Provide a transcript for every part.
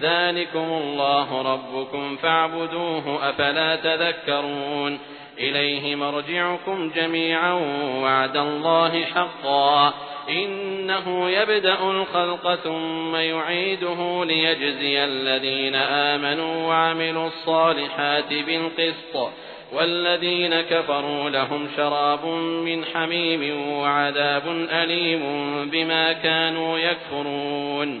ذلكم الله ربكم فاعبدوه أفلا تذكرون. إليه مرجعكم جميعا وعد الله حقا. إنه يبدأ الخلق ثم يعيده ليجزي الذين آمنوا وعملوا الصالحات بالقسط. والذين كفروا لهم شراب من حميم وعذاب أليم بما كانوا يكفرون.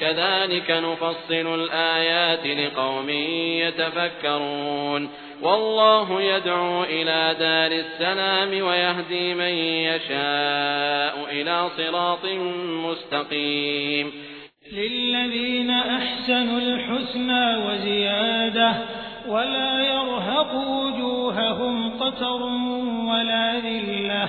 كذلك نفصل الآيات لقوم يتفكرون. والله يدعو إلى دار السلام ويهدي من يشاء إلى صراط مستقيم. للذين أحسنوا الحسنى وزيادة ولا يرهق وجوههم قتر ولا ذلة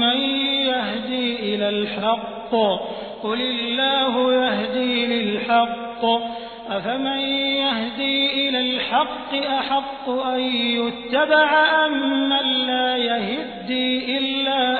من يهدي إلى الحق قل الله يهدي للحق أفمن يهدي إلى الحق أحق أن يتبع أم من لا يهدي إلا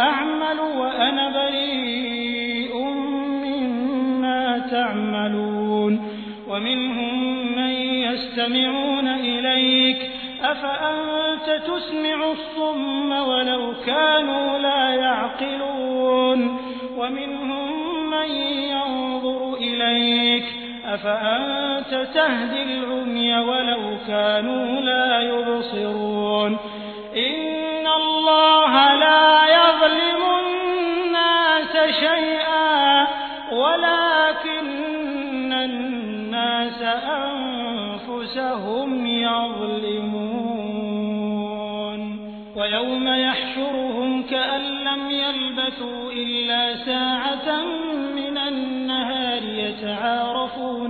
أعمل وأنا بريء مما تعملون ومنهم من يستمعون إليك أفأنت تسمع الصم ولو كانوا لا يعقلون ومنهم من ينظر إليك أفأنت تهدي العمي ولو كانوا لا يبصرون إن الله لا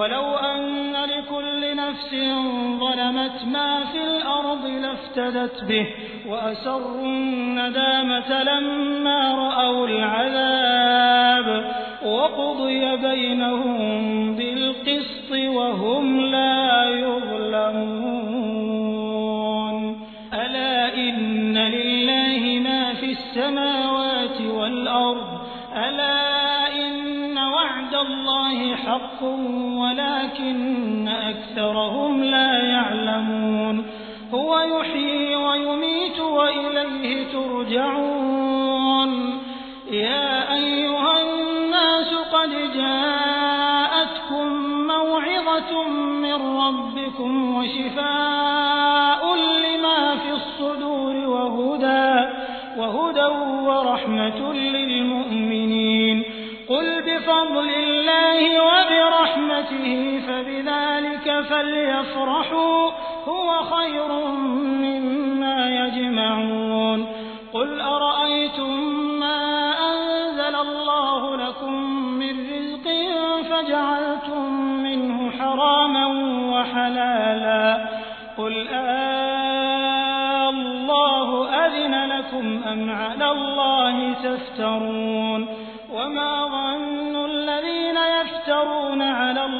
ولو أن لكل نفس ظلمت ما في الأرض لافتدت به وأسروا الندامة لما رأوا العذاب وقضي بينهم بالقسط وهم لا أكثرهم لا يعلمون. هو يحيي ويميت وإليه ترجعون. يا أيها الناس قد جاءتكم موعظة من ربكم وشفاء لما في الصدور وهدى وهدى ورحمة للمؤمنين. قل بفضل الله وبرحمته فبذلك فليفرحوا هو خير مما يجمعون. قل أرأيتم ما أنزل الله لكم من رزق فجعلتم منه حراما وحلالا. قل آه الله أذن لكم أم على الله تفترون؟ وما ظن الذين يفترون على الله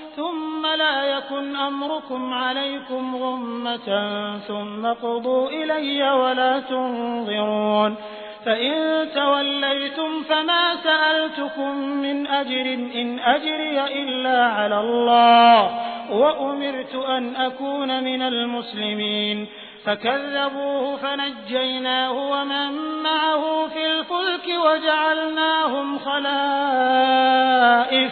ثم لا يكن أمركم عليكم غمة ثم قضوا إلي ولا تنظرون. فإن توليتم فما سألتكم من أجر إن أجري إلا على الله وأمرت أن أكون من المسلمين. فكذبوه فنجيناه ومن معه في الفلك وجعلناهم خلائف.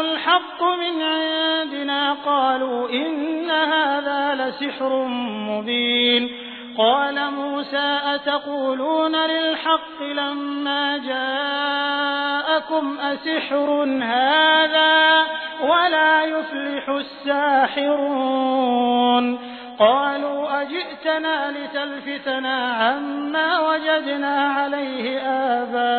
الحق من عندنا قالوا إن هذا لسحر مبين. قال موسى أتقولون للحق لما جاءكم أسحر هذا ولا يفلح الساحرون. قالوا أجئتنا لتلفتنا عما وجدنا عليه آباءنا.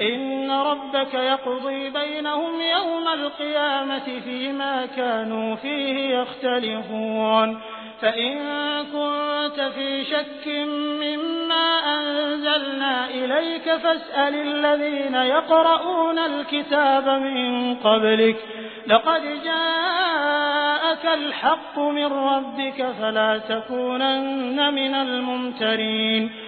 إن ربك يقضي بينهم يوم القيامة فيما كانوا فيه يختلفون. فإن كنت في شك مما أنزلنا إليك فاسأل الذين يقرؤون الكتاب من قبلك. لقد جاءك الحق من ربك فلا تكونن من الممترين.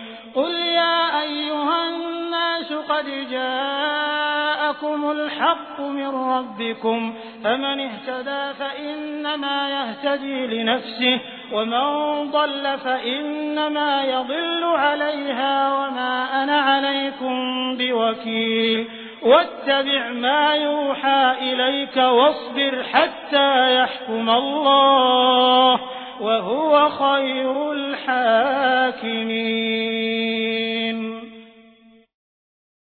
قل يا أيها الناس قد جاءكم الحق من ربكم فمن اهتدى فإنما يهتدي لنفسه ومن ضل فإنما يضل عليها وما أنا عليكم بوكيل واتبع ما يوحى إليك واصبر حتى يحكم الله وهو خير الحاكمين.